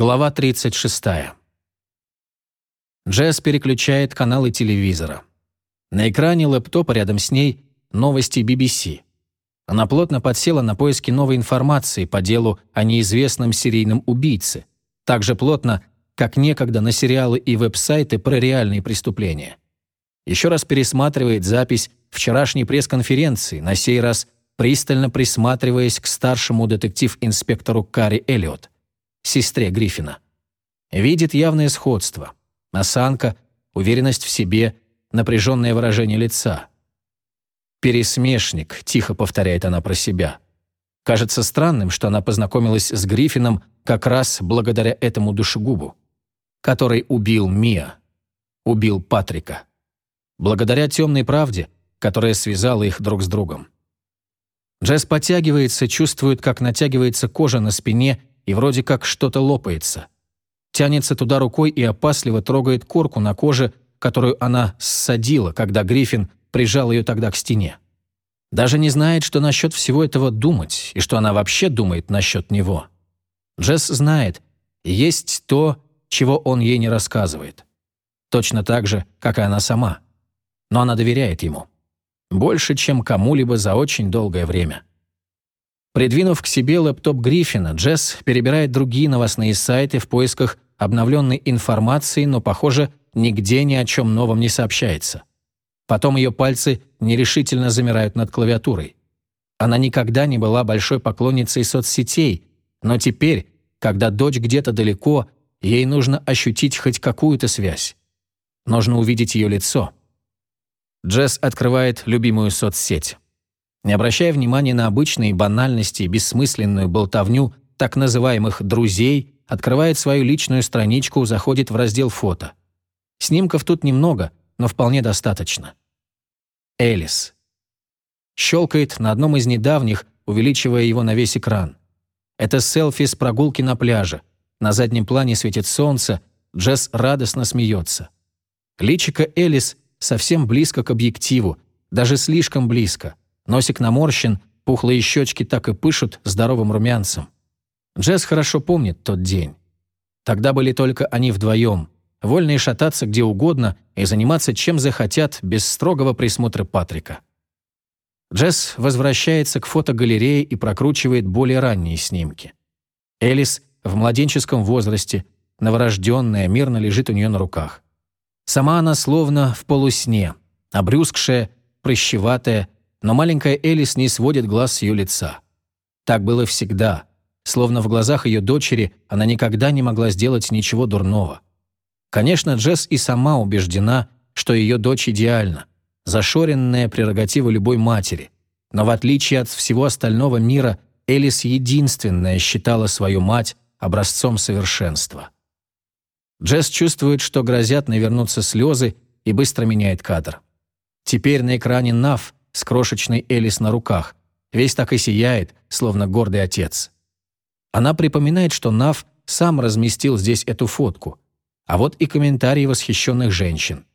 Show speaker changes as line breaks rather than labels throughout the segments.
Глава 36. Джесс переключает каналы телевизора. На экране лэптопа рядом с ней новости BBC. Она плотно подсела на поиски новой информации по делу о неизвестном серийном убийце, так же плотно, как некогда на сериалы и веб-сайты про реальные преступления. Еще раз пересматривает запись вчерашней пресс-конференции, на сей раз пристально присматриваясь к старшему детектив-инспектору Карри Эллиот сестре Гриффина. Видит явное сходство. Осанка, уверенность в себе, напряженное выражение лица. «Пересмешник», — тихо повторяет она про себя. Кажется странным, что она познакомилась с Гриффином как раз благодаря этому душегубу, который убил Мия, убил Патрика. Благодаря темной правде, которая связала их друг с другом. Джесс подтягивается, чувствует, как натягивается кожа на спине и вроде как что-то лопается. Тянется туда рукой и опасливо трогает корку на коже, которую она ссадила, когда Гриффин прижал ее тогда к стене. Даже не знает, что насчет всего этого думать, и что она вообще думает насчет него. Джесс знает, есть то, чего он ей не рассказывает. Точно так же, как и она сама. Но она доверяет ему. Больше, чем кому-либо за очень долгое время. Придвинув к себе лэптоп Гриффина, Джесс перебирает другие новостные сайты в поисках обновленной информации, но, похоже, нигде ни о чем новом не сообщается. Потом ее пальцы нерешительно замирают над клавиатурой. Она никогда не была большой поклонницей соцсетей, но теперь, когда дочь где-то далеко, ей нужно ощутить хоть какую-то связь. Нужно увидеть ее лицо. Джесс открывает любимую соцсеть. Не обращая внимания на обычные банальности и бессмысленную болтовню так называемых «друзей», открывает свою личную страничку, заходит в раздел «Фото». Снимков тут немного, но вполне достаточно. Элис. Щелкает на одном из недавних, увеличивая его на весь экран. Это селфи с прогулки на пляже. На заднем плане светит солнце, Джесс радостно смеется. Личико Элис совсем близко к объективу, даже слишком близко. Носик наморщен, пухлые щечки так и пышут здоровым румянцем. Джесс хорошо помнит тот день. Тогда были только они вдвоем, вольные шататься где угодно и заниматься чем захотят без строгого присмотра Патрика. Джесс возвращается к фотогалерее и прокручивает более ранние снимки. Элис в младенческом возрасте, новорожденная, мирно лежит у нее на руках. Сама она словно в полусне, обрюзгшая, прыщеватая, но маленькая Элис не сводит глаз с ее лица. Так было всегда. Словно в глазах ее дочери она никогда не могла сделать ничего дурного. Конечно, Джесс и сама убеждена, что ее дочь идеальна, зашоренная прерогатива любой матери. Но в отличие от всего остального мира, Элис единственная считала свою мать образцом совершенства. Джесс чувствует, что грозят навернуться слезы и быстро меняет кадр. Теперь на экране Нав с крошечной Элис на руках, весь так и сияет, словно гордый отец. Она припоминает, что Нав сам разместил здесь эту фотку, а вот и комментарии восхищенных женщин.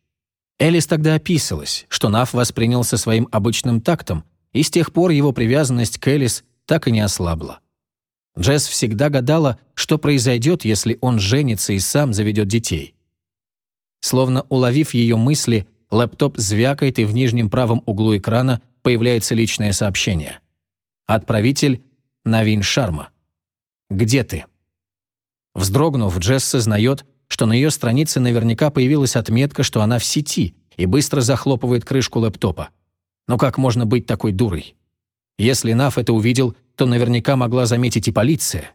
Элис тогда описывалась, что Нав воспринял со своим обычным тактом, и с тех пор его привязанность к Элис так и не ослабла. Джесс всегда гадала, что произойдет, если он женится и сам заведет детей. Словно уловив ее мысли, Лэптоп звякает, и в нижнем правом углу экрана появляется личное сообщение. Отправитель Навин Шарма. «Где ты?» Вздрогнув, Джесс сознает, что на ее странице наверняка появилась отметка, что она в сети, и быстро захлопывает крышку лэптопа. Но как можно быть такой дурой? Если Нав это увидел, то наверняка могла заметить и полиция.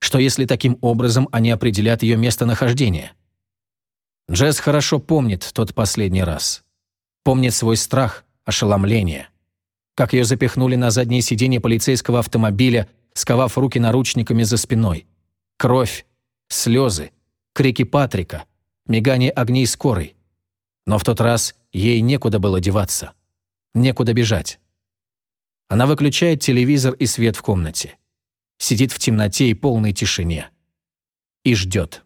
Что если таким образом они определят ее местонахождение? Джесс хорошо помнит тот последний раз. Помнит свой страх, ошеломление. Как ее запихнули на заднее сиденье полицейского автомобиля, сковав руки наручниками за спиной. Кровь, слезы, крики Патрика, мигание огней скорой. Но в тот раз ей некуда было деваться. Некуда бежать. Она выключает телевизор и свет в комнате. Сидит в темноте и полной тишине. И ждет.